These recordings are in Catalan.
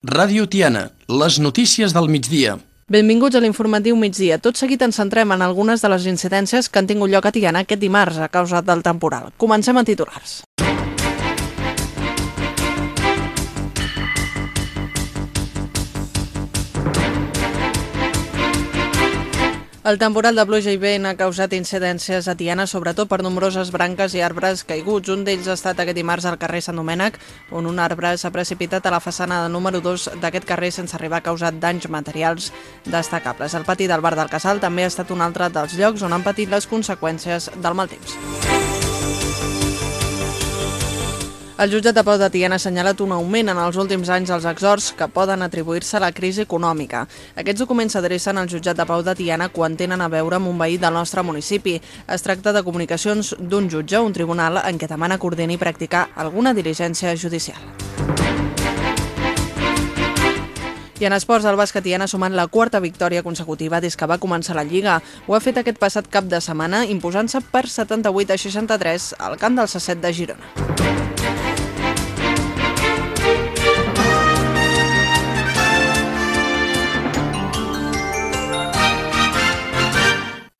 Ràdio Tiana, les notícies del migdia. Benvinguts a l'informatiu migdia. Tot seguit ens centrem en algunes de les incidències que han tingut lloc a Tiana aquest dimarts a causa del temporal. Comencem a titulars. El temporal de pluja i vent ha causat incidències a Tiana, sobretot per nombroses branques i arbres caiguts. Un d'ells ha estat aquest dimarts al carrer Sant Domènec, on un arbre s'ha precipitat a la façana de número 2 d'aquest carrer sense arribar a causar danys materials destacables. El pati del bar del Casal també ha estat un altre dels llocs on han patit les conseqüències del mal temps. El jutjat de Pau de Tiana ha assenyalat un augment en els últims anys dels exhorts que poden atribuir-se a la crisi econòmica. Aquests documents s'adrecen al jutjat de Pau de Tiana quan tenen a veure amb un veí del nostre municipi. Es tracta de comunicacions d'un jutge o un tribunal en què demana coordinar i practicar alguna diligència judicial. I en esports, el bàsquet Tiana ha sumat la quarta victòria consecutiva des que va començar la Lliga. Ho ha fet aquest passat cap de setmana, imposant-se per 78 a 63 al camp del Sasset de Girona.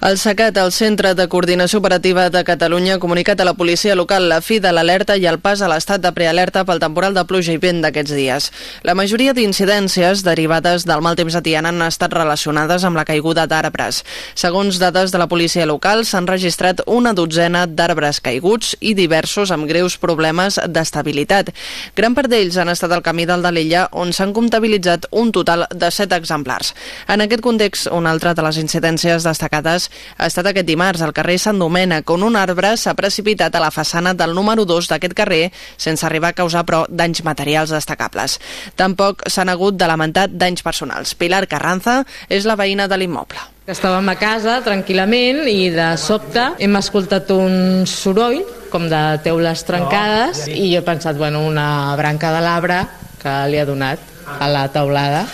El SECAT, el Centre de Coordinació Operativa de Catalunya, ha comunicat a la policia local la fi de l'alerta i el pas a l'estat de prealerta pel temporal de pluja i vent d'aquests dies. La majoria d'incidències derivades del mal temps a Tiana han estat relacionades amb la caiguda d'arbres. Segons dades de la policia local, s'han registrat una dotzena d'arbres caiguts i diversos amb greus problemes d'estabilitat. Gran part d'ells han estat al camí del de l'illa, on s'han comptabilitzat un total de set exemplars. En aquest context, una altra de les incidències destacades ha estat aquest dimarts al carrer Sant Domènec, on un arbre s'ha precipitat a la façana del número 2 d'aquest carrer sense arribar a causar, però, danys materials destacables. Tampoc s'han hagut de lamentar danys personals. Pilar Carranza és la veïna de l'immoble. Estàvem a casa tranquil·lament i de sobte hem escoltat un soroll com de teules trencades i jo he pensat, bueno, una branca de l'arbre que li ha donat a la teulada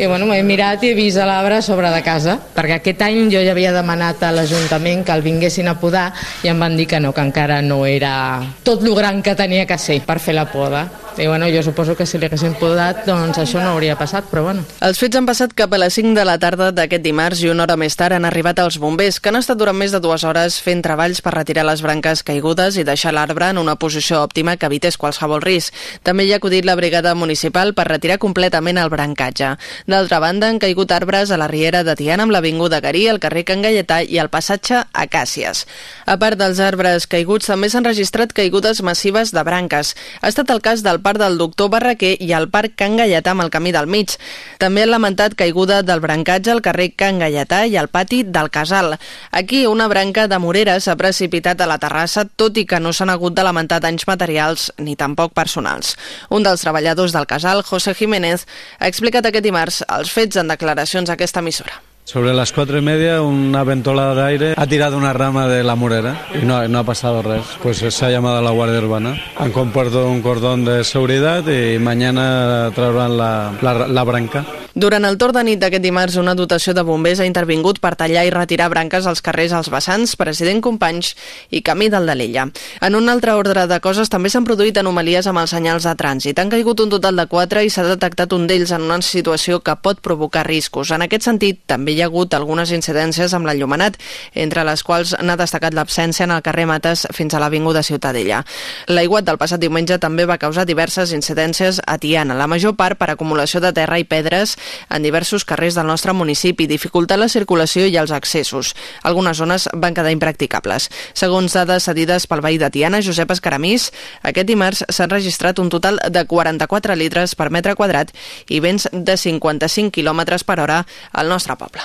i bueno, m'he mirat i he vist l'arbre a sobre de casa, perquè aquest any jo ja havia demanat a l'Ajuntament que el vinguessin a podar i em van dir que no, que encara no era tot lo gran que tenia que ser per fer la poda. I bueno, jo suposo que si li haguessin podat, doncs això no hauria passat, però bueno. Els fets han passat cap a les 5 de la tarda d'aquest dimarts i una hora més tard han arribat els bombers, que han estat durant més de dues hores fent treballs per retirar les branques caigudes i deixar l'arbre en una posició òptima que evités qualsevol risc. També hi ha acudit la brigada municipal per retirar completament el brancatge. D'altra banda, han caigut arbres a la Riera de Tiana amb l'Avinguda Garí, el carrer Can Galletà i el passatge Acàcies. A part dels arbres caiguts, també s'han registrat caigudes massives de branques. Ha estat el cas del parc del doctor Barraquer i al parc Can Galletà amb el camí del mig. També han lamentat caiguda del brancatge al carrer Can Galletà i al pati del Casal. Aquí una branca de morera s'ha precipitat a la terrassa, tot i que no s'han hagut de lamentar danys materials ni tampoc personals. Un dels treballadors del Casal, José Jiménez, ha explicat aquest dimarts els fets en declaracions a aquesta emissora. Sobre las cuatro y media, una ventolada de aire ha tirado una rama de la morera y no, no ha pasado res. Pues se ha llamado a la Guardia Urbana. Han compuesto un cordón de seguridad y mañana traurán la, la, la branca. Durant el torn de nit d'aquest dimarts, una dotació de bombers ha intervingut per tallar i retirar branques als carrers als vessants, President Companys i Camí del de l'Illa. En un altre ordre de coses també s'han produït anomalies amb els senyals de trànsit. Han caigut un total de 4 i s'ha detectat un d'ells en una situació que pot provocar riscos. En aquest sentit, també hi ha hagut algunes incidències amb l'enllumenat, entre les quals n'ha destacat l'absència en el carrer Mates fins a l'Avinguda Ciutadella. L'aiguat del passat diumenge també va causar diverses incidències a Tiana, la major part per acumulació de terra i pedres en diversos carrers del nostre municipi, dificultant la circulació i els accessos. Algunes zones van quedar impracticables. Segons dades cedides pel veí de Tiana, Josep Escaramís, aquest dimarts s'han registrat un total de 44 litres per metre quadrat i vents de 55 km per hora al nostre poble.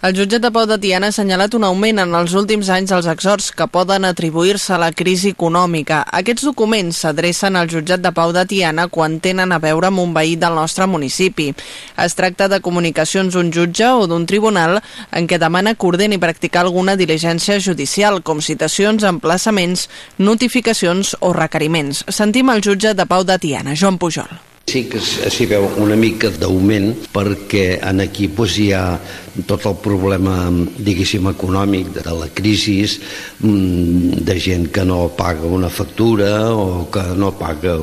El jutjat de Pau de Tiana ha assenyalat un augment en els últims anys dels exhorts que poden atribuir-se a la crisi econòmica. Aquests documents s'adrecen al jutjat de Pau de Tiana quan tenen a veure amb un veí del nostre municipi. Es tracta de comunicacions d'un jutge o d'un tribunal en què demana coordinar i practicar alguna diligència judicial, com citacions, emplaçaments, notificacions o requeriments. Sentim el jutge de Pau de Tiana, Joan Pujol. Sí que s'hi veu una mica d'augment perquè en aquí doncs, hi ha tot el problema, diguéssim, econòmic de la crisi, mm, de gent que no paga una factura o que no paga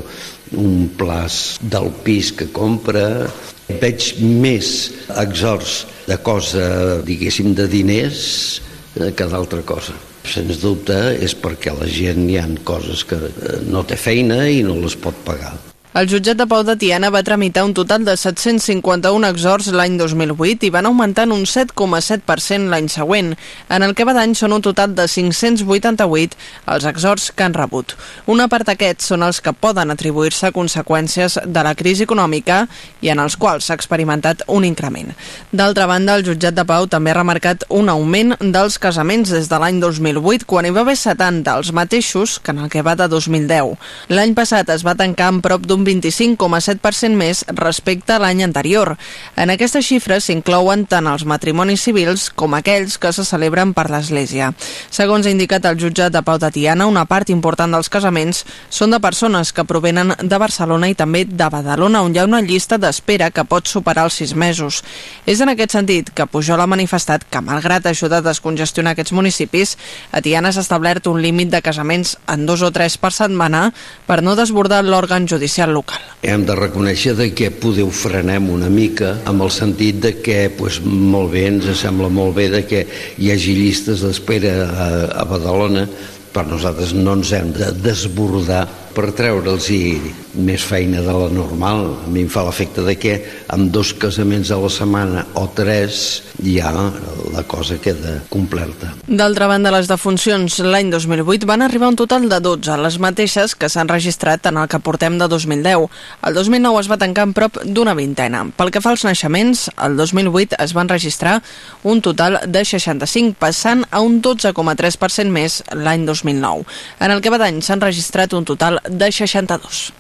un plaç del pis que compra. Veig més exhorts de cosa, diguéssim, de diners eh, que d'altra cosa. Sens dubte és perquè la gent hi ha coses que eh, no té feina i no les pot pagar. El jutjat de Pau de Tiana va tramitar un total de 751 exhorts l'any 2008 i van augmentar en un 7,7% l'any següent. En el que va d'any són un total de 588 els exhorts que han rebut. Una part d'aquests són els que poden atribuir-se a conseqüències de la crisi econòmica i en els quals s'ha experimentat un increment. D'altra banda, el jutjat de Pau també ha remarcat un augment dels casaments des de l'any 2008, quan hi va haver 70, els mateixos que en el que va de 2010. L'any passat es va tancar amb prop d'un 25,7% més respecte a l'any anterior. En aquestes xifres s'inclouen tant els matrimonis civils com aquells que se celebren per l'Església. Segons ha indicat el jutjat de Pau de Tiana, una part important dels casaments són de persones que provenen de Barcelona i també de Badalona, on hi ha una llista d'espera que pot superar els sis mesos. És en aquest sentit que Pujol ha manifestat que, malgrat ajudar a descongestionar aquests municipis, a Tiana s'ha establert un límit de casaments en dos o tres per setmana per no desbordar l'òrgan judicial local. Hem de reconèixer de que podeu frenem una mica amb el sentit de que pues, molt bé, ens sembla molt bé de que hi hagi llistes d'espera a, a Badalona per nosaltres no ens hem de desbordar per treure'ls més feina de la normal. A mi em fa l'efecte de que amb dos casaments a la setmana o tres ja la cosa queda complerta. D'altra banda, les defuncions l'any 2008 van arribar un total de 12, les mateixes que s'han registrat en el que portem de 2010. El 2009 es va tancar en prop d'una vintena. Pel que fa als naixements, el 2008 es van registrar un total de 65, passant a un 12,3% més l'any 2009. En el que va d'any s'han registrat un total de 62.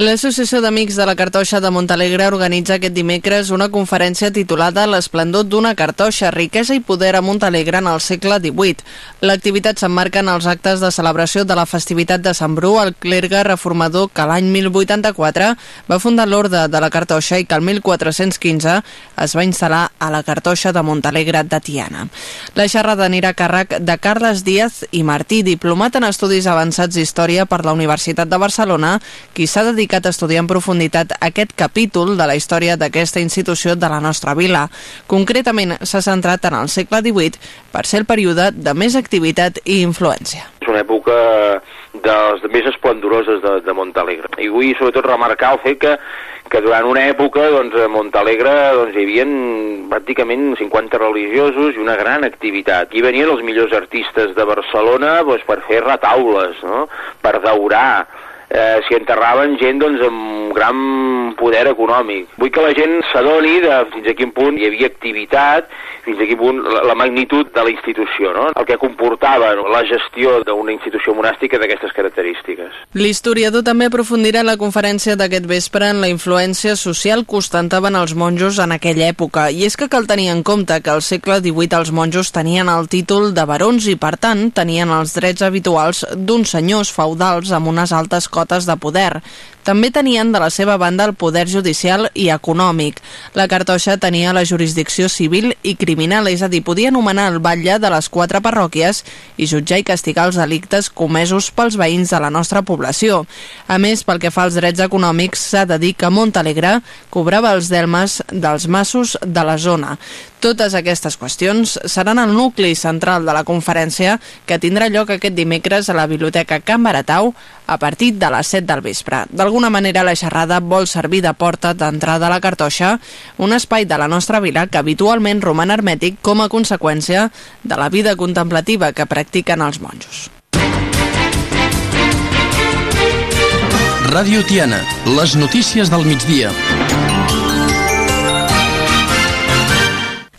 L'Associació d'Amics de la Cartoixa de Montalegre organitza aquest dimecres una conferència titulada L'esplendor d'una cartoixa, riquesa i poder a Montalegre en el segle XVIII. L'activitat s'emmarca en els actes de celebració de la festivitat de Sant Bru, el clergue reformador que l'any 1084 va fundar l'Orde de la Cartoixa i que el 1415 es va instal·lar a la Cartoixa de Montalegre de Tiana. La xerrada anirà càrrec de Carles Díaz i Martí, diplomat en Estudis Avançats d'Història per la Universitat de Barcelona, qui s'ha dedicat dedicat a estudiar en profunditat aquest capítol de la història d'aquesta institució de la nostra vila. Concretament, s'ha centrat en el segle XVIII per ser el període de més activitat i influència. És una època de les més esplendoroses de, de Montalegre. I vull sobretot remarcar el fet que que durant una època doncs, a Montalegre doncs, hi havia pràcticament 50 religiosos i una gran activitat. Aquí venien els millors artistes de Barcelona doncs, per fer retaules, no? per daurar, eh, s'hi enterraven gent doncs, amb gran poder econòmic. Vull que la gent s'adoni de fins a quin punt hi havia activitat, fins a quin punt la, la magnitud de la institució, no? el que comportava no? la gestió d'una institució monàstica d'aquestes característiques. L'historiador també aprofundirà la conferència d'aquest vespre en la influència social que ostentaven els monjos en aquella època, i és que cal tenir en compte que al segle XVIII els monjos tenien el títol de barons i, per tant, tenien els drets habituals d'uns senyors feudals amb unes altes cotes de poder. També tenien de la seva banda el poder judicial i econòmic. La cartoixa tenia la jurisdicció civil i criminal, és a dir, podia nomenar el batlle de les quatre parròquies i jutjar i castigar els delictes comesos pels veïns de la nostra població. A més, pel que fa als drets econòmics, s'ha de dir que Montalegre cobrava els delmes dels massos de la zona. Totes aquestes qüestions seran el nucli central de la conferència que tindrà lloc aquest dimecres a la Biblioteca Can Baratau a partir de les 7 del vespre. D'alguna manera, la xerrada vol servir de porta d'entrada a la cartoixa, un espai de la nostra vila que habitualment roman hermètic com a conseqüència de la vida contemplativa que practiquen els monjos. Ràdio Tiana, les notícies del migdia.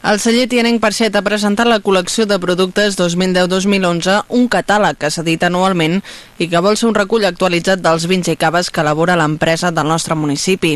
El celler Tianenc Parxet ha presentat la col·lecció de productes 2010-2011, un catàleg que s'edita anualment i que vol ser un recull actualitzat dels vins i caves que elabora l'empresa del nostre municipi.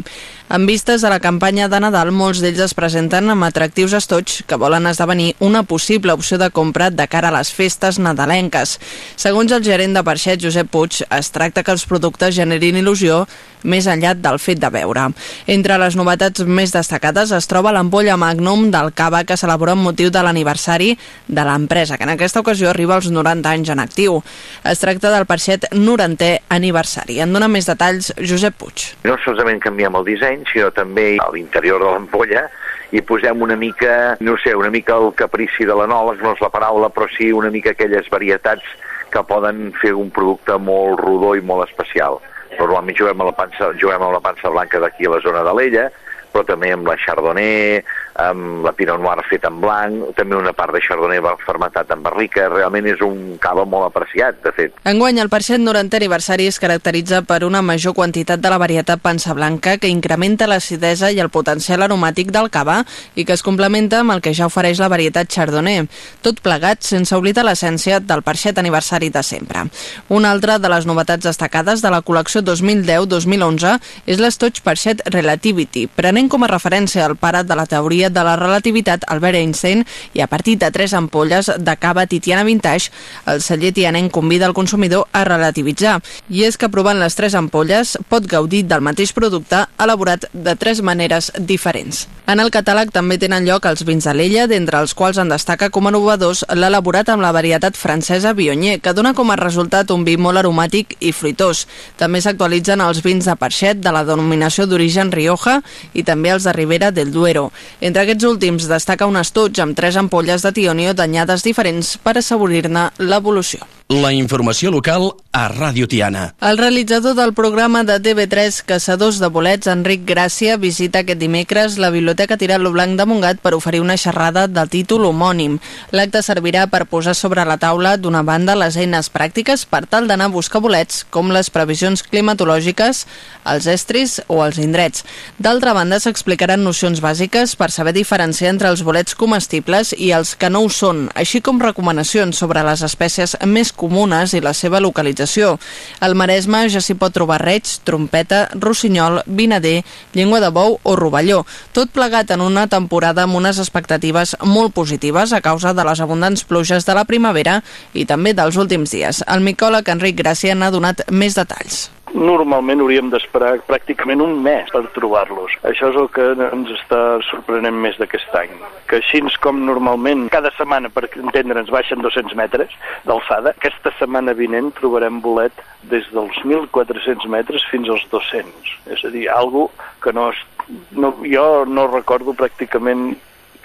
En vistes a la campanya de Nadal, molts d'ells es presenten amb atractius estoig que volen esdevenir una possible opció de compra de cara a les festes nadalenques. Segons el gerent de Parxet, Josep Puig, es tracta que els productes generin il·lusió més enllà del fet de beure. Entre les novetats més destacades es troba l'ampolla Magnum del cava que s'elabora amb motiu de l'aniversari de l'empresa, que en aquesta ocasió arriba als 90 anys en actiu. Es tracta del parxet 90è aniversari. En dona més detalls Josep Puig. No solament canviem el disseny, sinó també a l'interior de l'ampolla i posem una mica, no sé, una mica el caprici de l'anòleg, no és la paraula, però sí una mica aquelles varietats que poden fer un producte molt rodó i molt especial normalment juguem a la pansa, juguem amb la pansa blanca d'aquí a la zona de l'Ella, però també amb la Chardonnay, amb la Pinot Noir fet en blanc, també una part de Chardonnay fermentat en barrica, realment és un cava molt apreciat, de fet. Enguany, el parxet 90 aniversari es caracteritza per una major quantitat de la varietat pansa blanca que incrementa l'acidesa i el potencial aromàtic del cava i que es complementa amb el que ja ofereix la varietat Chardonnay, tot plegat sense oblidar l'essència del parxet aniversari de sempre. Una altra de les novetats destacades de la col·lecció 2010-2011 és l'estoig parxet Relativity, prenent com a referència el pare de la teoria teoria de la relativitat Albert Einstein i a partir de tres ampolles de cava Titiana Vintage, el celler tianenc convida el consumidor a relativitzar. I és que provant les tres ampolles pot gaudir del mateix producte elaborat de tres maneres diferents. En el catàleg també tenen lloc els vins de l'Ella, d'entre els quals en destaca com a novedors l'elaborat amb la varietat francesa Viognier, que dona com a resultat un vi molt aromàtic i fruitós. També s'actualitzen els vins de Parxet de la denominació d'origen Rioja i també els de Ribera del Duero. Entre aquests últims destaca un estuig amb tres ampolles de tionio danyades diferents per assaborir-ne l'evolució. La informació local a Ràdio Tiana. El realitzador del programa de TV3 Caçadors de Bolets, Enric Gràcia, visita aquest dimecres la Biblioteca Tirant-lo Blanc de Montgat per oferir una xerrada de títol homònim. L'acte servirà per posar sobre la taula d'una banda les eines pràctiques per tal d'anar a buscar bolets, com les previsions climatològiques, els estris o els indrets. D'altra banda, s'explicaran nocions bàsiques per saber diferenciar entre els bolets comestibles i els que no ho són, així com recomanacions sobre les espècies més comunes i la seva localització. Al Maresme ja s'hi pot trobar reig, trompeta, rossinyol, vinader, llengua de bou o rovelló. Tot plegat en una temporada amb unes expectatives molt positives a causa de les abundants pluges de la primavera i també dels últims dies. El micòleg Enric Gràcia n'ha donat més detalls normalment hauríem d'esperar pràcticament un mes per trobar-los. Això és el que ens està sorprenent més d'aquest any. Que així com normalment cada setmana, per entendre'ns, baixen 200 metres d'alçada, aquesta setmana vinent trobarem bolet des dels 1.400 metres fins als 200. És a dir, algo que no, és, no jo no recordo pràcticament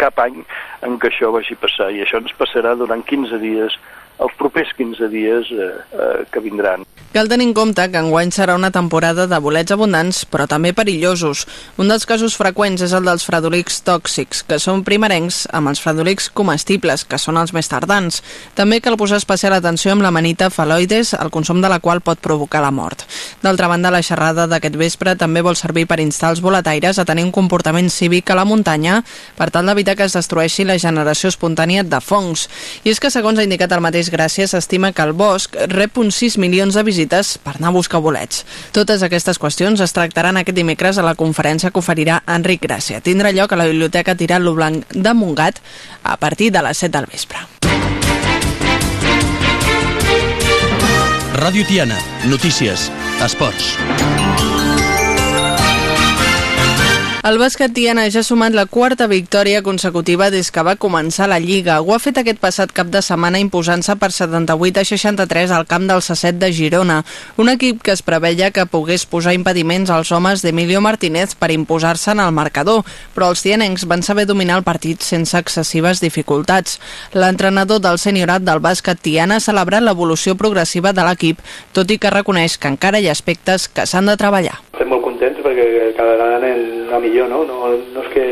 cap any en què això vagi passar i això ens passarà durant 15 dies els propers 15 dies eh, eh, que vindran. Cal tenir en compte que enguany serà una temporada de bolets abundants, però també perillosos. Un dels casos freqüents és el dels fredolics tòxics, que són primerencs amb els fredolics comestibles, que són els més tardans. També cal posar especial atenció amb la manita faloides, el consum de la qual pot provocar la mort. D'altra banda, la xerrada d'aquest vespre també vol servir per instar els boletaires a tenir un comportament cívic a la muntanya per tal d'evitar que es destrueixi la generació espontània de fongs. I és que, segons ha indicat el mateix Gràcies s'estima que el bosc rep uns 6 milions de visites per anar a buscar bolets. Totes aquestes qüestions es tractaran aquest dimecres a la conferència que oferirà Enric Gràcia. Tindrà lloc a la Biblioteca Tirant-lo Blanc de Montgat a partir de les 7 del vespre. Ràdio Tiana, notícies, esports. El bàsquet Tiana ja ha sumat la quarta victòria consecutiva des que va començar la Lliga. Ho ha fet aquest passat cap de setmana imposant-se per 78 a 63 al camp del Sasset de Girona, un equip que es preveia que pogués posar impediments als homes d'Emilio Martínez per imposar-se en el marcador, però els tianencs van saber dominar el partit sense excessives dificultats. L'entrenador del seniorat del bàsquet Tiana ha celebrat l'evolució progressiva de l'equip, tot i que reconeix que encara hi ha aspectes que s'han de treballar. Estem perquè cada vegada anem a millor, no? no? No és que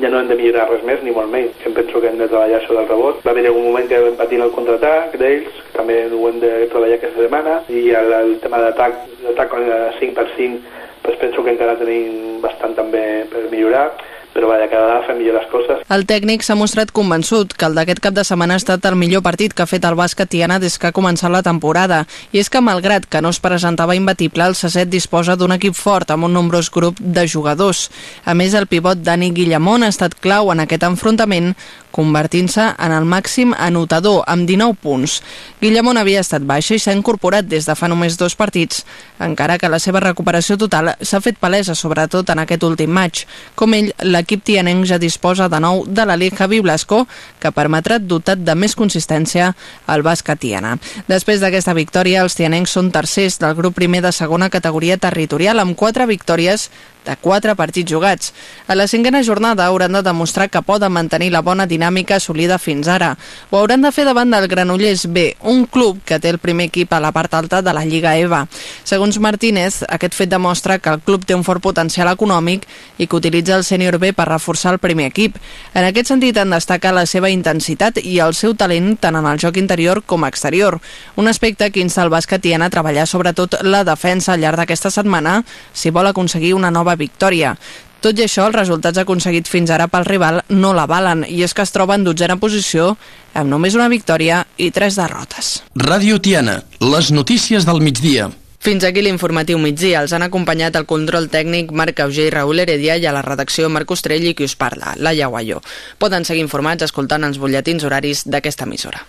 ja no hem de millorar res més, ni molt menys. Em penso que hem de treballar sobre el rebot. Va haver algun moment que vam patir el contraatac d'ells, que també ho hem de treballar aquesta setmana, i el, el tema d'atac, l'atac 5 per 5, pues penso que encara tenim bastant també per millorar però vaja, cada vegada fem millor les coses. El tècnic s'ha mostrat convençut que el d'aquest cap de setmana ha estat el millor partit que ha fet el bàsquet Tiana des que ha començat la temporada. I és que, malgrat que no es presentava imbatible, el Sasset disposa d'un equip fort amb un nombrós grup de jugadors. A més, el pivot Dani Guillamón ha estat clau en aquest enfrontament, convertint-se en el màxim anotador, amb 19 punts. Guillamón havia estat baixa i s'ha incorporat des de fa només dos partits, encara que la seva recuperació total s'ha fet palesa sobretot en aquest últim maig. Com ell, l'equip tianenc ja disposa de nou de la Javi Blasco, que permetrà dotat de més consistència al bàsquet tiana. Després d'aquesta victòria, els tianencs són tercers del grup primer de segona categoria territorial amb quatre victòries de quatre partits jugats. A la cinquena jornada hauran de demostrar que poden mantenir la bona dinàmica assolida fins ara. Ho hauran de fer davant del Granollers B, un club que té el primer equip a la part alta de la Lliga EVA. Segons Martínez, aquest fet demostra que el club té un fort potencial econòmic i que utilitza el sènior B per reforçar el primer equip. En aquest sentit en destaca la seva intensitat i el seu talent tant en el joc interior com exterior, un aspecte que insta el bàsquet i a treballar sobretot la defensa al llarg d'aquesta setmana si vol aconseguir una nova victòria. Tot i això, els resultats aconseguits fins ara pel rival no l'avalen i és que es troba en dotzena posició amb només una victòria i tres derrotes. Ràdio Tiana, les notícies del migdia. Fins aquí l'informatiu migdia. Els han acompanyat el control tècnic Marc Auger i Raül Heredia i a la redacció Marc Ostrell i qui us parla, Laia Guaió. Poden seguir informats escoltant els butlletins horaris d'aquesta emissora.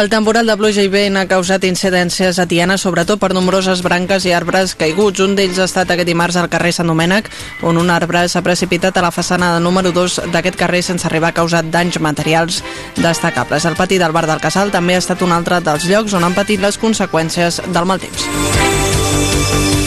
El temporal de pluja i vent ha causat incidències a Tiana, sobretot per nombroses branques i arbres caiguts. Un d'ells ha estat aquest dimarts al carrer Sant Domènec, on un arbre s'ha precipitat a la façana de número 2 d'aquest carrer sense arribar a causar danys materials destacables. El pati del bar del Casal també ha estat un altre dels llocs on han patit les conseqüències del mal temps.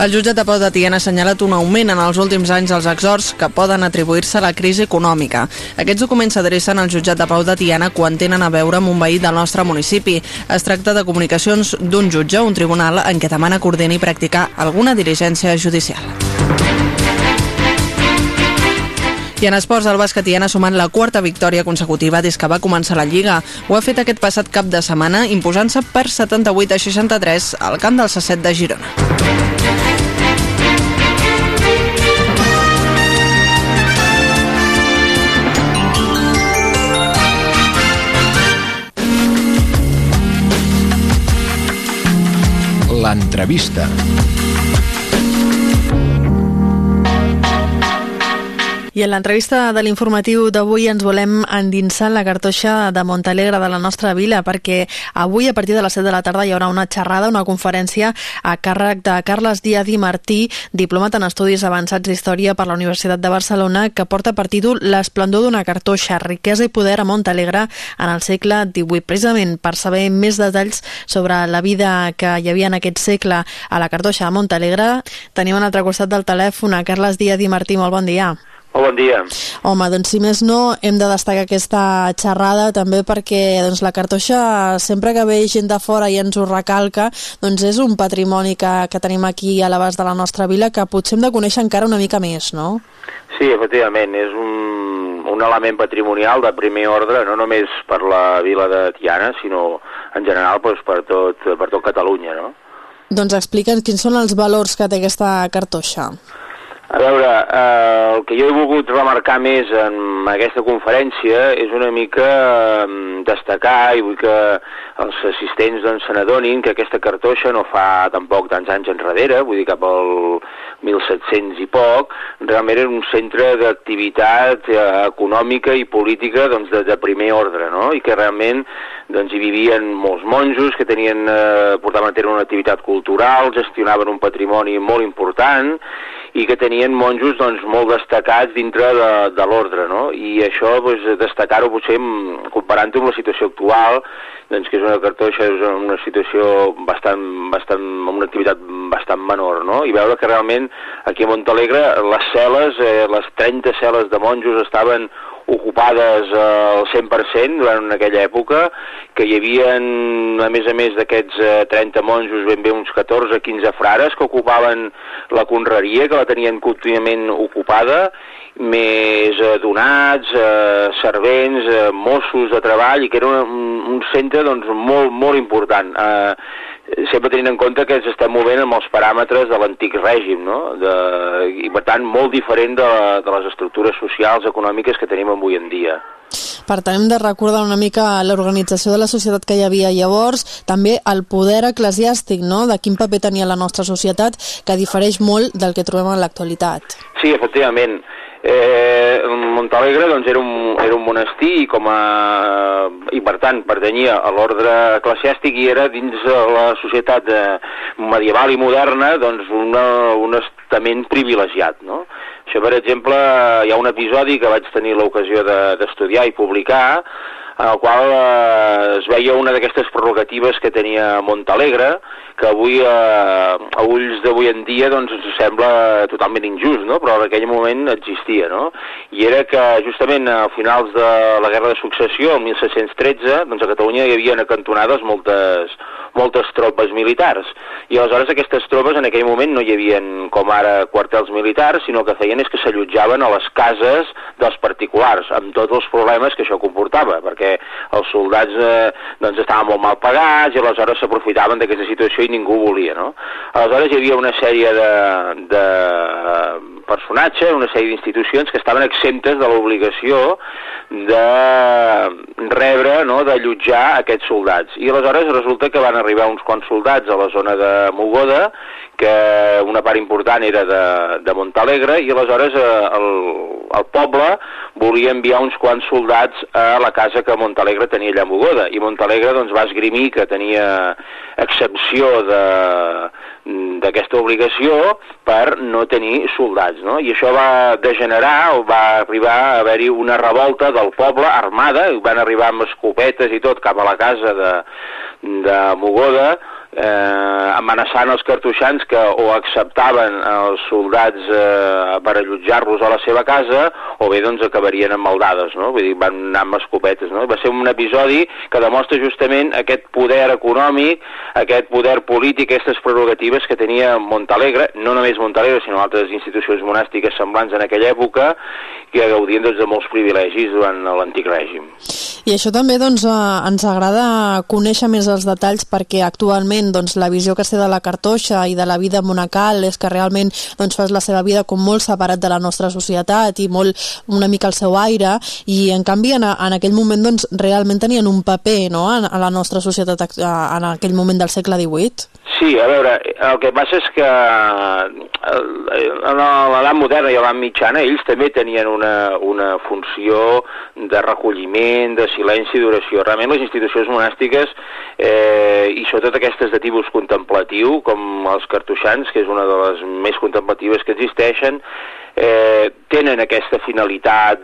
El jutjat de Pau de Tiana ha assenyalat un augment en els últims anys dels exhorts que poden atribuir-se a la crisi econòmica. Aquests documents s'adrecen al jutjat de Pau de Tiana quan tenen a veure amb un veí del nostre municipi. Es tracta de comunicacions d'un jutge o un tribunal en què demana coordinar i practicar alguna diligència judicial. I en esports, el bàsquet hi ha sumant la quarta victòria consecutiva des que va començar la Lliga. Ho ha fet aquest passat cap de setmana, imposant-se per 78 a 63 al camp del Sasset de Girona. L'entrevista. I en l'entrevista de l'informatiu d'avui ens volem endinsar en la cartoixa de Montalegre de la nostra vila perquè avui a partir de les 7 de la tarda hi haurà una xerrada, una conferència a càrrec de Carles Díaz i Martí, diplomat en Estudis Avançats d'Història per la Universitat de Barcelona, que porta per títol L'esplendor d'una cartoixa, riquesa i poder a Montalegre en el segle XVIII. Precisament per saber més detalls sobre la vida que hi havia en aquest segle a la cartoixa de Montalegre, tenim a l'altre costat del telèfon a Carles Díaz i Martí. Molt bon dia. Molt bon dia. Home, doncs si més no, hem de destacar aquesta xerrada també perquè doncs, la cartoixa, sempre que ve gent de fora i ens ho recalca, doncs és un patrimoni que, que tenim aquí a l'abast de la nostra vila que potser hem de conèixer encara una mica més, no? Sí, efectivament, és un, un element patrimonial de primer ordre, no només per la vila de Tiana, sinó en general doncs, per, tot, per tot Catalunya, no? Doncs explica'ns quins són els valors que té aquesta cartoixa. A veure, eh, el que jo he volgut remarcar més en aquesta conferència és una mica eh, destacar i vull que els assistents doncs, se n'adonin que aquesta cartoixa no fa tampoc tants anys enrere, vull dir cap al 1700 i poc, realment era un centre d'activitat eh, econòmica i política doncs, de, de primer ordre, no? i que realment doncs, hi vivien molts monjos que tenien, eh, portaven a terme una activitat cultural, gestionaven un patrimoni molt important i que tenien monjos doncs, molt destacats dintre de, de l'ordre, no? I això, doncs, destacar-ho potser comparant-ho amb la situació actual, doncs, que és una cartoixa, és una situació bastant, bastant, amb una activitat bastant menor, no? I veure que realment aquí a Montalegre les cel·les, eh, les 30 cel·les de monjos estaven ocupades al 100% durant aquella època, que hi havia, a més a més d'aquests 30 monjos, ben bé uns 14-15 frares que ocupaven la conreria, que la tenien contínuament ocupada, més eh, donats, eh, servents, eh, Mossos de treball, i que era un, un centre doncs, molt, molt important. Eh, sempre tenint en compte que ens estem movent amb els paràmetres de l'antic règim, no? de, i per tant molt diferent de, de les estructures socials, econòmiques que tenim avui en dia. Per tant, hem de recordar una mica l'organització de la societat que hi havia llavors, també el poder eclesiàstic, no?, de quin paper tenia la nostra societat, que difereix molt del que trobem en l'actualitat. Sí, efectivament. Eh, Montalegre doncs, era, un, era un monestir i, com a, i per tant pertanyia a l'ordre eclesiàstic i era dins la societat eh, medieval i moderna doncs, una, un estament privilegiat. No? Això, per exemple, hi ha un episodi que vaig tenir l'ocasió d'estudiar de, i publicar en el qual eh, es veia una d'aquestes prerrogatives que tenia Montalegre, que avui, eh, a ulls d'avui en dia, doncs, ens sembla totalment injust, no? però en aquell moment existia, no? I era que justament a finals de la Guerra de Successió, el 1713, doncs a Catalunya hi havia acantonades moltes, moltes tropes militars, i aleshores aquestes tropes en aquell moment no hi havien com ara quartels militars, sinó que feien és que s'allotjaven a les cases dels particulars, amb tots els problemes que això comportava, perquè els soldats eh, doncs estaven molt mal pagats i aleshores s'aprofitaven d'aquesta situació i ningú volia, no? Aleshores hi havia una sèrie de, de personatges, una sèrie d'institucions que estaven exemptes de l'obligació de rebre, no?, d'allotjar aquests soldats. I aleshores resulta que van arribar uns quants soldats a la zona de Mogoda que una part important era de, de Montalegre i aleshores eh, el, el poble volia enviar uns quants soldats a la casa que Montalegre tenia allà a Mogoda i Montalegre doncs, va esgrimir que tenia excepció d'aquesta obligació per no tenir soldats, no? I això va degenerar, o va arribar a haver-hi una revolta del poble armada, van arribar amb escopetes i tot cap a la casa de, de Mogoda, eh, amenaçant els cartoixans que o acceptaven els soldats eh, per allotjar-los a la seva casa o bé doncs acabarien amb maldades, no? Vull dir, van anar amb escopetes, no? Va ser un episodi que demostra justament aquest poder econòmic, aquest poder polític, aquestes prerrogatives que tenia Montalegre, no només Montalegre, sinó altres institucions monàstiques semblants en aquella època, que gaudien doncs, de molts privilegis durant l'antic règim. I això també doncs, eh, ens agrada conèixer més els detalls perquè actualment doncs, la visió que es té de la cartoixa i de la vida monacal és que realment doncs, fas la seva vida com molt separat de la nostra societat i molt una mica el seu aire i en canvi en, en aquell moment doncs, realment tenien un paper no? en, en la nostra societat en aquell moment del segle XVIII. Sí, a veure, el que passa és que en l'edat moderna i l'edat mitjana ells també tenien una, una funció de recolliment, de silenci i d'oració. Realment les institucions monàstiques eh, i sobretot aquestes de tipus contemplatiu, com els cartoixans, que és una de les més contemplatives que existeixen, eh, tenen aquesta finalitat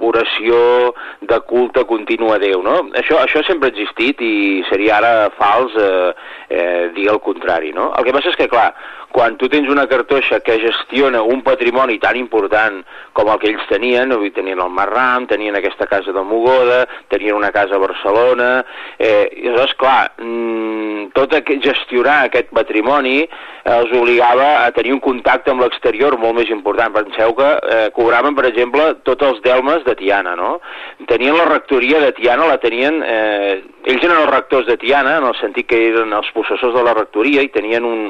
d'oració, mm, de culte continu a Déu, no? Això, això sempre ha existit i seria ara fals eh, eh, dir el contrari, no? El que passa és que, clar, quan tu tens una cartoixa que gestiona un patrimoni tan important com el que ells tenien, tenien el Marram, tenien aquesta casa de Mogoda, tenien una casa a Barcelona, eh, i aleshores, clar, tot gestionar aquest patrimoni eh, els obligava a tenir un contacte amb l'exterior molt més important. Penseu que eh, cobraven, per exemple, tots els delmes de Tiana, no? Tenien la rectoria de Tiana, la tenien... Eh, ells eren els rectors de Tiana, en el sentit que eren els possessors de la rectoria i tenien un,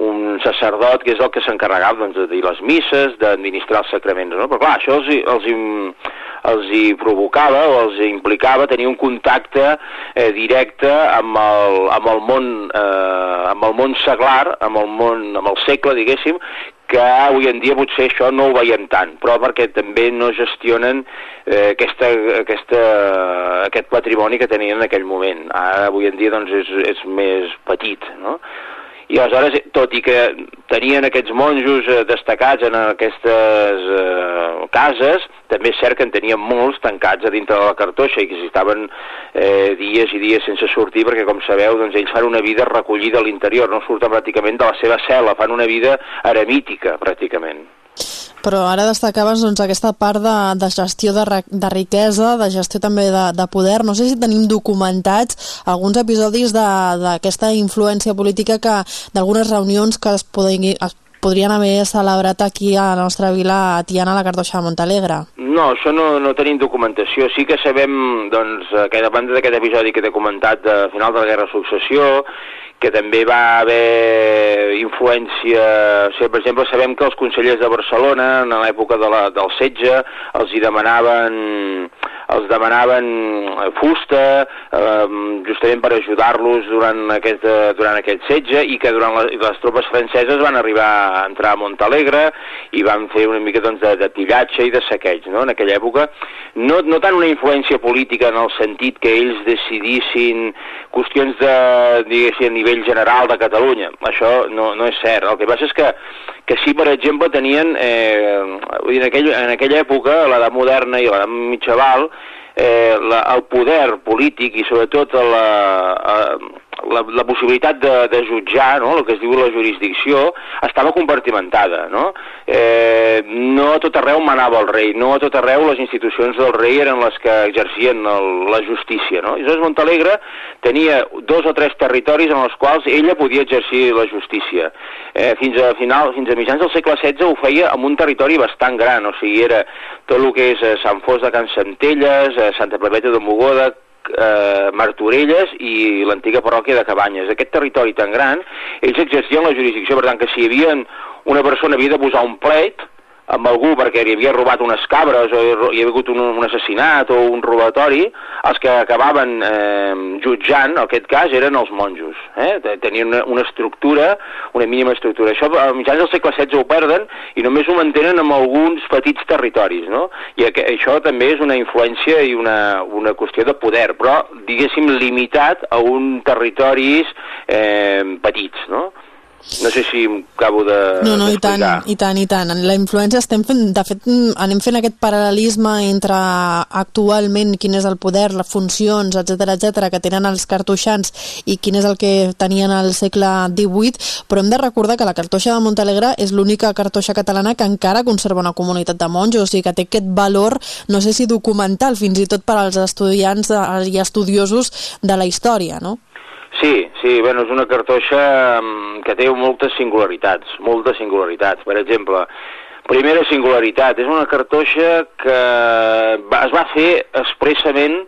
un sacerdot que és el que s'encarregava doncs, de dir les misses, d'administrar els sacraments, no? però clar, això els, els, els hi provocava o els implicava tenir un contacte eh, directe amb el, amb el món eh, amb el món seglar, amb el món, amb el segle, diguéssim, que avui en dia potser això no ho veiem tant, però perquè també no gestionen eh, aquesta, aquesta, aquest patrimoni que tenien en aquell moment. Ara, avui en dia, doncs, és, és més petit, no? I aleshores, tot i que tenien aquests monjos eh, destacats en aquestes eh, cases, també és cert que en tenien molts tancats a dintre de la cartoixa i que estaven eh, dies i dies sense sortir perquè, com sabeu, doncs, ells fan una vida recollida a l'interior, no surten pràcticament de la seva cel·la, fan una vida eremítica, pràcticament. Però ara destacaves doncs, aquesta part de, de gestió de, de riquesa, de gestió també de, de poder. No sé si tenim documentats alguns episodis d'aquesta influència política que d'algunes reunions que es, podri, es podrien haver celebrat aquí a la nostra vila a Tiana, a la Cartoixa de Montalegre. No, això no, no tenim documentació. Sí que sabem, doncs, que banda d'aquest episodi que t'he comentat de final de la Guerra de Successió, que també va haver influència... O sigui, per exemple, sabem que els consellers de Barcelona, en l'època de la, del setge, els hi demanaven els demanaven fusta eh, justament per ajudar-los durant, aquest, durant aquest setge i que durant la, les tropes franceses van arribar a entrar a Montalegre i van fer una mica doncs, de, de pillatge i de saqueig no? en aquella època. No, no tant una influència política en el sentit que ells decidissin qüestions de, diguéssim, a nivell general de Catalunya. Això no, no és cert. El que passa és que, que sí, per exemple, tenien, eh, en, aquell, en aquella època, l'edat moderna i l'edat mitjaval, eh, la, el poder polític i sobretot la, eh, la, la possibilitat de, de jutjar, no? el que es diu la jurisdicció, estava compartimentada. No? Eh, no a tot arreu manava el rei, no a tot arreu les institucions del rei eren les que exercien el, la justícia. No? I llavors Montalegre tenia dos o tres territoris en els quals ella podia exercir la justícia. Eh, fins a final, fins a mitjans del segle XVI ho feia amb un territori bastant gran, o sigui, era tot el que és eh, Sant Fos de Can Centelles, eh, Santa Pepeta de Mogoda, eh, Martorelles i l'antiga parròquia de Cabanyes. Aquest territori tan gran, ells exercien la jurisdicció, per tant que si hi havia una persona havia de posar un plet, amb algú perquè li havia robat unes cabres o hi havia hagut un, un assassinat o un robatori, els que acabaven eh, jutjant, en aquest cas, eren els monjos. Eh? Tenien una, una estructura, una mínima estructura. Això a mitjans del segle XVI ho perden i només ho mantenen amb alguns petits territoris, no? I això també és una influència i una, una qüestió de poder, però, diguéssim, limitat a un territoris eh, petits, no? No sé si acabo de No, no, i tant, i tant, i tant. La influència estem fent, de fet, anem fent aquest paral·lelisme entre actualment quin és el poder, les funcions, etc etc que tenen els cartoixans i quin és el que tenien al segle XVIII, però hem de recordar que la cartoixa de Montalegre és l'única cartoixa catalana que encara conserva una comunitat de monjos, sigui que té aquest valor, no sé si documental, fins i tot per als estudiants eh, i estudiosos de la història, no? Sí, sí, bueno, és una cartoixa mm, que té moltes singularitats, moltes singularitats. Per exemple, primera singularitat, és una cartoixa que es va fer expressament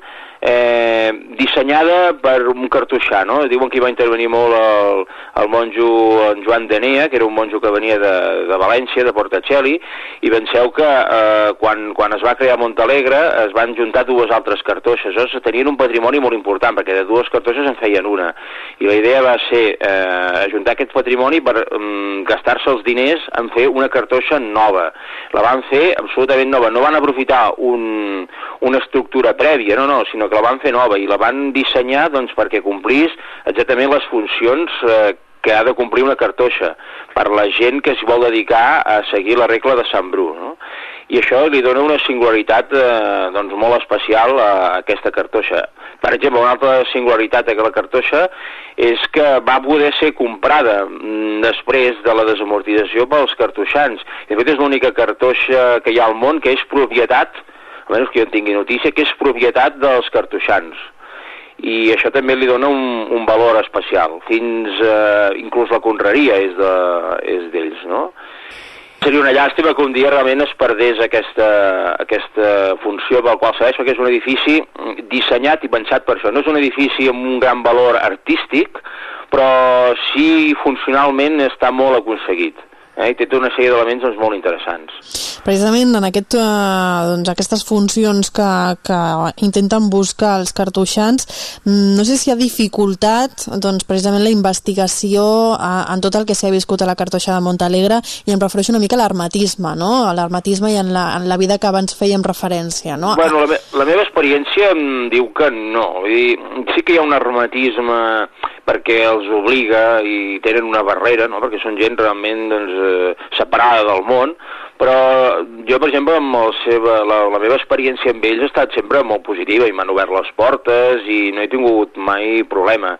eh, dissenyada per un cartoixà, no? Diuen que hi va intervenir molt el, el monjo en Joan Denea, que era un monjo que venia de, de València, de Portacelli, i penseu que eh, quan, quan es va crear Montalegre es van juntar dues altres cartoixes. Llavors tenien un patrimoni molt important, perquè de dues cartoixes en feien una. I la idea va ser eh, ajuntar aquest patrimoni per eh, gastar-se els diners en fer una cartoixa nova. La van fer absolutament nova. No van aprofitar un, una estructura prèvia, no, no, sinó que la van fer nova i la van dissenyar doncs, perquè complís exactament les funcions eh, que ha de complir una cartoixa per la gent que s'hi vol dedicar a seguir la regla de Sant Bru. No? I això li dona una singularitat eh, doncs, molt especial a aquesta cartoixa. Per exemple, una altra singularitat la cartoixa és que va poder ser comprada mm, després de la desamortització pels cartoixans. De fet, és l'única cartoixa que hi ha al món que és propietat almenys que jo en tingui notícia, que és propietat dels cartoixans. I això també li dona un, un valor especial. Fins, eh, inclús la conreria és d'ells, de, és no? Seria una llàstima que un dia realment es perdés aquesta, aquesta funció pel qual serveix, perquè és un edifici dissenyat i pensat per això. No és un edifici amb un gran valor artístic, però sí funcionalment està molt aconseguit eh, i té tota una sèrie d'elements doncs, molt interessants. Precisament en aquest, eh, doncs, aquestes funcions que, que intenten buscar els cartoixans, mm, no sé si ha dificultat doncs, precisament la investigació a, en tot el que s'ha viscut a la cartoixa de Montalegre i em refereixo una mica a l'armatisme, no? a l'armatisme i en la, en la vida que abans fèiem referència. No? Bueno, la, me la meva experiència em diu que no. Vull dir, sí que hi ha un armatisme perquè els obliga i tenen una barrera, no? perquè són gent realment doncs, eh, separada del món, però jo, per exemple, amb el seva, la, la meva experiència amb ells ha estat sempre molt positiva i m'han obert les portes i no he tingut mai problema.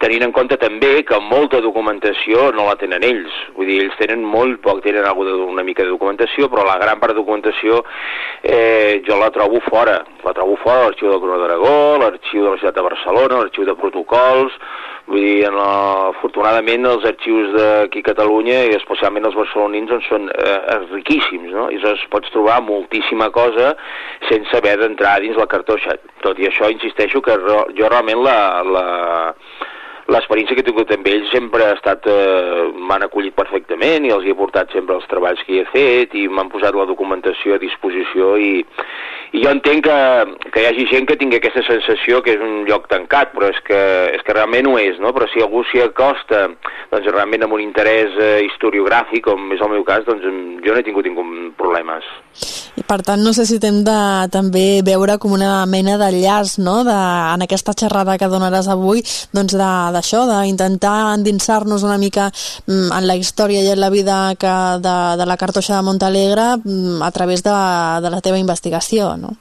Tenint en compte també que molta documentació no la tenen ells, vull dir, ells tenen molt poc, tenen alguna una mica de documentació, però la gran part de documentació eh, jo la trobo fora, la trobo fora l'arxiu del Corona d'Aragó, l'arxiu de la ciutat de Barcelona, l'arxiu de protocols, vull dir, en la, afortunadament els arxius d'aquí a Catalunya i especialment els barcelonins doncs, són eh, riquíssims, no? I es pots trobar moltíssima cosa sense haver d'entrar dins la cartoixa. Tot i això, insisteixo que jo realment la, la, l'experiència que he tingut amb ells sempre ha estat, eh, m'han acollit perfectament i els he portat sempre els treballs que he fet i m'han posat la documentació a disposició i, i jo entenc que, que hi hagi gent que tingui aquesta sensació que és un lloc tancat, però és que, és que realment ho és, no? Però si algú s'hi acosta, doncs realment amb un interès eh, historiogràfic, com és el meu cas, doncs jo no he tingut ningú problemes. I per tant necessitem de també veure com una mena d'enllaç, no?, de, en aquesta xerrada que donaràs avui, doncs d'això, d'intentar endinsar-nos una mica mm, en la història i en la vida que de, de la cartoixa de Montalegre mm, a través de, de la teva investigació, no?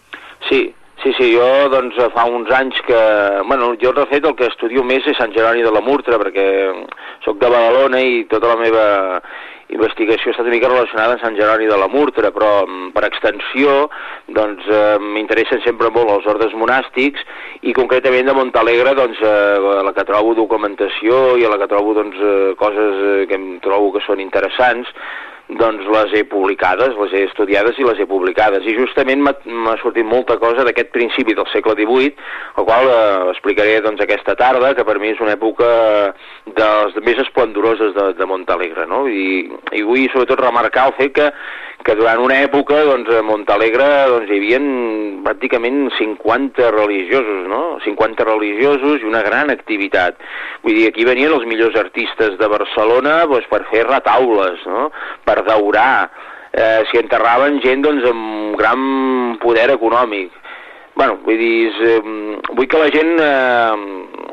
Sí, Sí, sí, jo doncs fa uns anys que... Bueno, jo de fet el que estudio més és Sant Jeroni de la Murtra, perquè sóc de Badalona i tota la meva investigació ha estat una mica relacionada amb Sant Jeroni de la Murtra, però mm, per extensió doncs eh, m'interessen sempre molt els ordes monàstics i concretament de Montalegre doncs eh, a la que trobo documentació i a la que trobo doncs eh, coses eh, que em trobo que són interessants doncs les he publicades, les he estudiades i les he publicades. I justament m'ha sortit molta cosa d'aquest principi del segle XVIII, el qual eh, explicaré doncs, aquesta tarda, que per mi és una època de les més esplendoroses de, de Montalegre. No? I, I vull sobretot remarcar el fet que que durant una època doncs, a Montalegre doncs, hi havia pràcticament 50 religiosos, no? 50 religiosos i una gran activitat. Vull dir, aquí venien els millors artistes de Barcelona doncs, per fer retaules, no? per daurar, eh, s'hi enterraven gent doncs, amb gran poder econòmic. bueno, vull dir, és, eh, vull que la gent eh,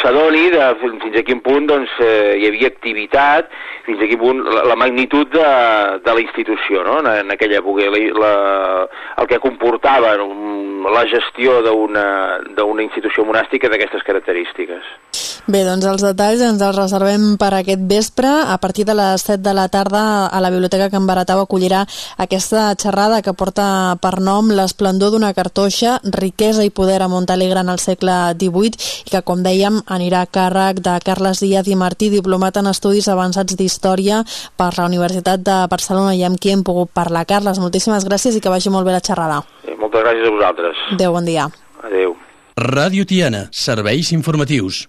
s'adoni de fins a quin punt doncs, eh, hi havia activitat, fins a quin punt la, la magnitud de, de la institució no? en, en aquella època, la, la, el que comportava la gestió d'una institució monàstica d'aquestes característiques. Bé, doncs els detalls ens els reservem per aquest vespre. A partir de les 7 de la tarda a la Biblioteca Can Baratau acollirà aquesta xerrada que porta per nom l'esplendor d'una cartoixa, riquesa i poder a Montalegre en el segle XVIII i que, com dèiem, anirà a càrrec de Carles Díaz i Martí, diplomat en Estudis Avançats d'Història per la Universitat de Barcelona i amb qui hem pogut parlar. Carles, moltíssimes gràcies i que vagi molt bé la xerrada. Sí, moltes gràcies a vosaltres. Adéu, bon dia. Adéu. Ràdio Tiana, serveis informatius.